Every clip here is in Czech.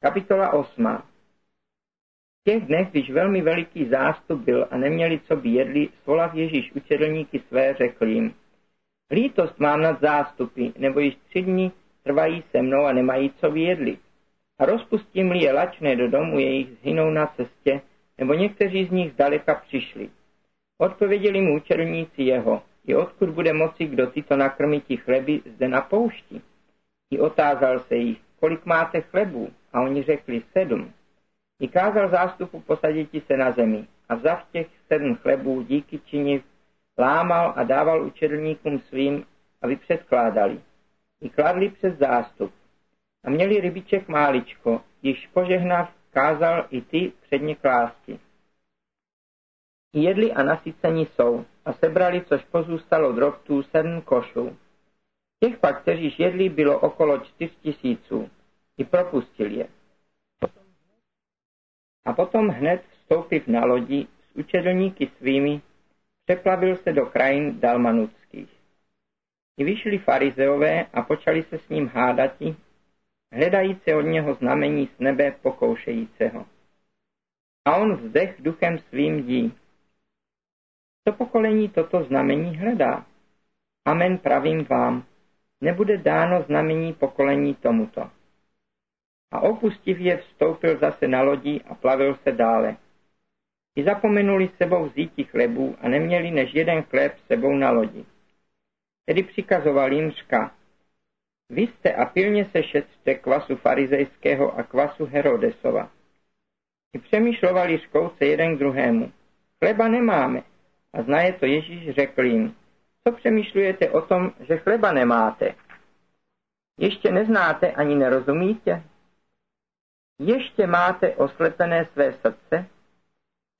Kapitola 8. V těch dnech, když velmi veliký zástup byl a neměli, co by jedli, svolav Ježíš učedlníky své, řekl jim, lítost mám nad zástupy, nebo již tři dny trvají se mnou a nemají, co by jedli. A rozpustím-li je lačné do domu, jejich zhynou na cestě, nebo někteří z nich zdaleka přišli. Odpověděli mu učedlníci jeho, i odkud bude moci kdo tyto nakrmití chleby zde na poušti. I otázal se jich, kolik máte chlebů? A oni řekli sedm. I kázal zástupu posaditi se na zemi a vzav těch sedm chlebů díky činiv, lámal a dával učedlníkům svým, aby předkládali. I kladli přes zástup. A měli rybiček máličko, již požehnav kázal i ty předně klásti. I jedli a nasycení jsou a sebrali, což pozůstalo drobtů sedm košů. Těch pak, kteří jedli, bylo okolo čtyř tisíců. I propustil je. A potom hned vstoupив na lodi s učedlníky svými, přeplavil se do krajin dalmanutských. I vyšli farizeové a počali se s ním hádati, hledajíce od něho znamení z nebe pokoušejícího. A on vzdech duchem svým dí. To pokolení toto znamení hledá. Amen pravím vám, nebude dáno znamení pokolení tomuto a opustiv je vstoupil zase na lodi a plavil se dále. I zapomenuli sebou vzíti chlebů a neměli než jeden chléb sebou na lodi. Tedy přikazoval jim řka, vy jste a pilně se šetřte kvasu farizejského a kvasu Herodesova. I přemýšlovali škouce jeden k druhému. Chleba nemáme. A znaje to Ježíš řekl jim, co přemýšlujete o tom, že chleba nemáte? Ještě neznáte ani nerozumíte? Ještě máte oslepené své srdce?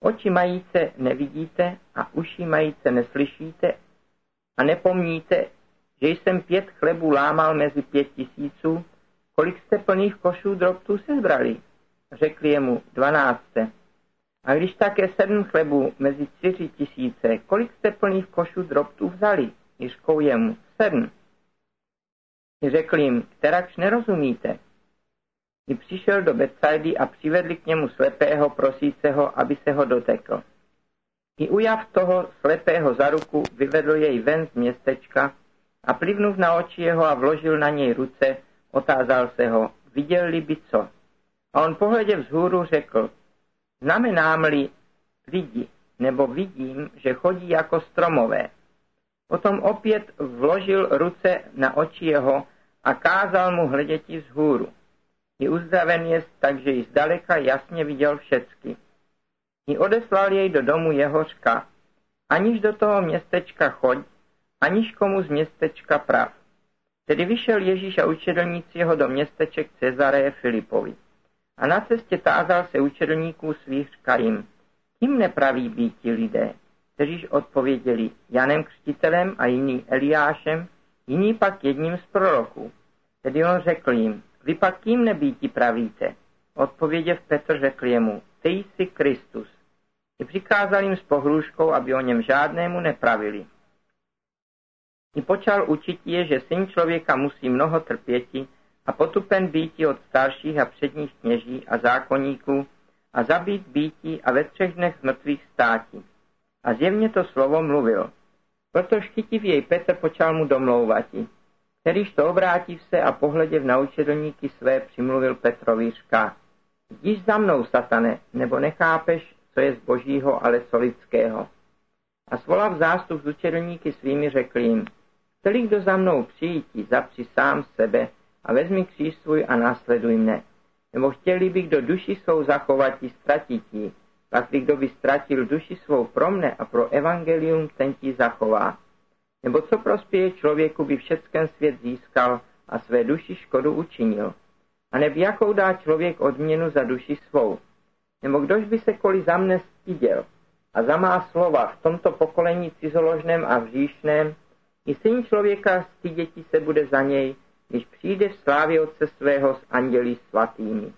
Oči majíce nevidíte a uši majíce neslyšíte a nepomníte, že jsem pět chlebů lámal mezi pět tisíců, kolik jste plných košů drobtů se zbrali? Řekli jemu, dvanácté. A když také sedm chlebů mezi čtyři tisíce, kolik jste plných košů drobtů vzali? Jiřkou jemu, sedm. Řekl jim, kterakž nerozumíte, i přišel do Betsaidy a přivedli k němu slepého prosíceho, aby se ho dotekl. I ujav toho slepého za ruku vyvedl jej ven z městečka a plivnув na oči jeho a vložil na něj ruce, otázal se ho, viděl-li by co. A on pohledě vzhůru řekl, znamenám-li lidi, nebo vidím, že chodí jako stromové. Potom opět vložil ruce na oči jeho a kázal mu hleděti vzhůru. I uzdraven jest, takže ji zdaleka jasně viděl všecky. I odeslal jej do domu Jehořka, aniž do toho městečka choď, aniž komu z městečka prav. Tedy vyšel Ježíš a učedlníci jeho do městeček Cezareje Filipovi. A na cestě tázal se učedlníků svých jim, kým nepraví být ti lidé, kteříž odpověděli Janem Křtitelem a jiný Eliášem, jiný pak jedním z proroků. Tedy on řekl jim, vy pak kým nebýti pravíte? Odpověděv Petr řekl jemu, ty jsi Kristus. I přikázal jim s pohrůžkou, aby o něm žádnému nepravili. I počal učit je, že syn člověka musí mnoho trpěti a potupen býti od starších a předních kněží a zákonníků a zabít býti a ve třech dnech mrtvých státí. A zjevně to slovo mluvil. Proto chytiv jej Petr počal mu domlouvati kterýž to obrátiv se a pohleděv na učedlníky své přimluvil Petrovi říká, jdiš za mnou, satane, nebo nechápeš, co je z božího, ale co lidského. A svolav zástup z učedlníky svými řekl jim, celý, kdo za mnou přijítí, zapři sám sebe a vezmi kříž svůj a následuj mne. Nebo chtěli by, kdo duši svou zachovatí, ztratití, pak kdo by ztratil duši svou pro mne a pro evangelium, ten ti zachová. Nebo co prospěje člověku, by všecken svět získal a své duši škodu učinil? A neb jakou dá člověk odměnu za duši svou? Nebo kdož by se koli za mne styděl a za má slova v tomto pokolení cizoložném a vříšném, i syn člověka styděti se bude za něj, když přijde v slávě Otce svého s andělí svatými.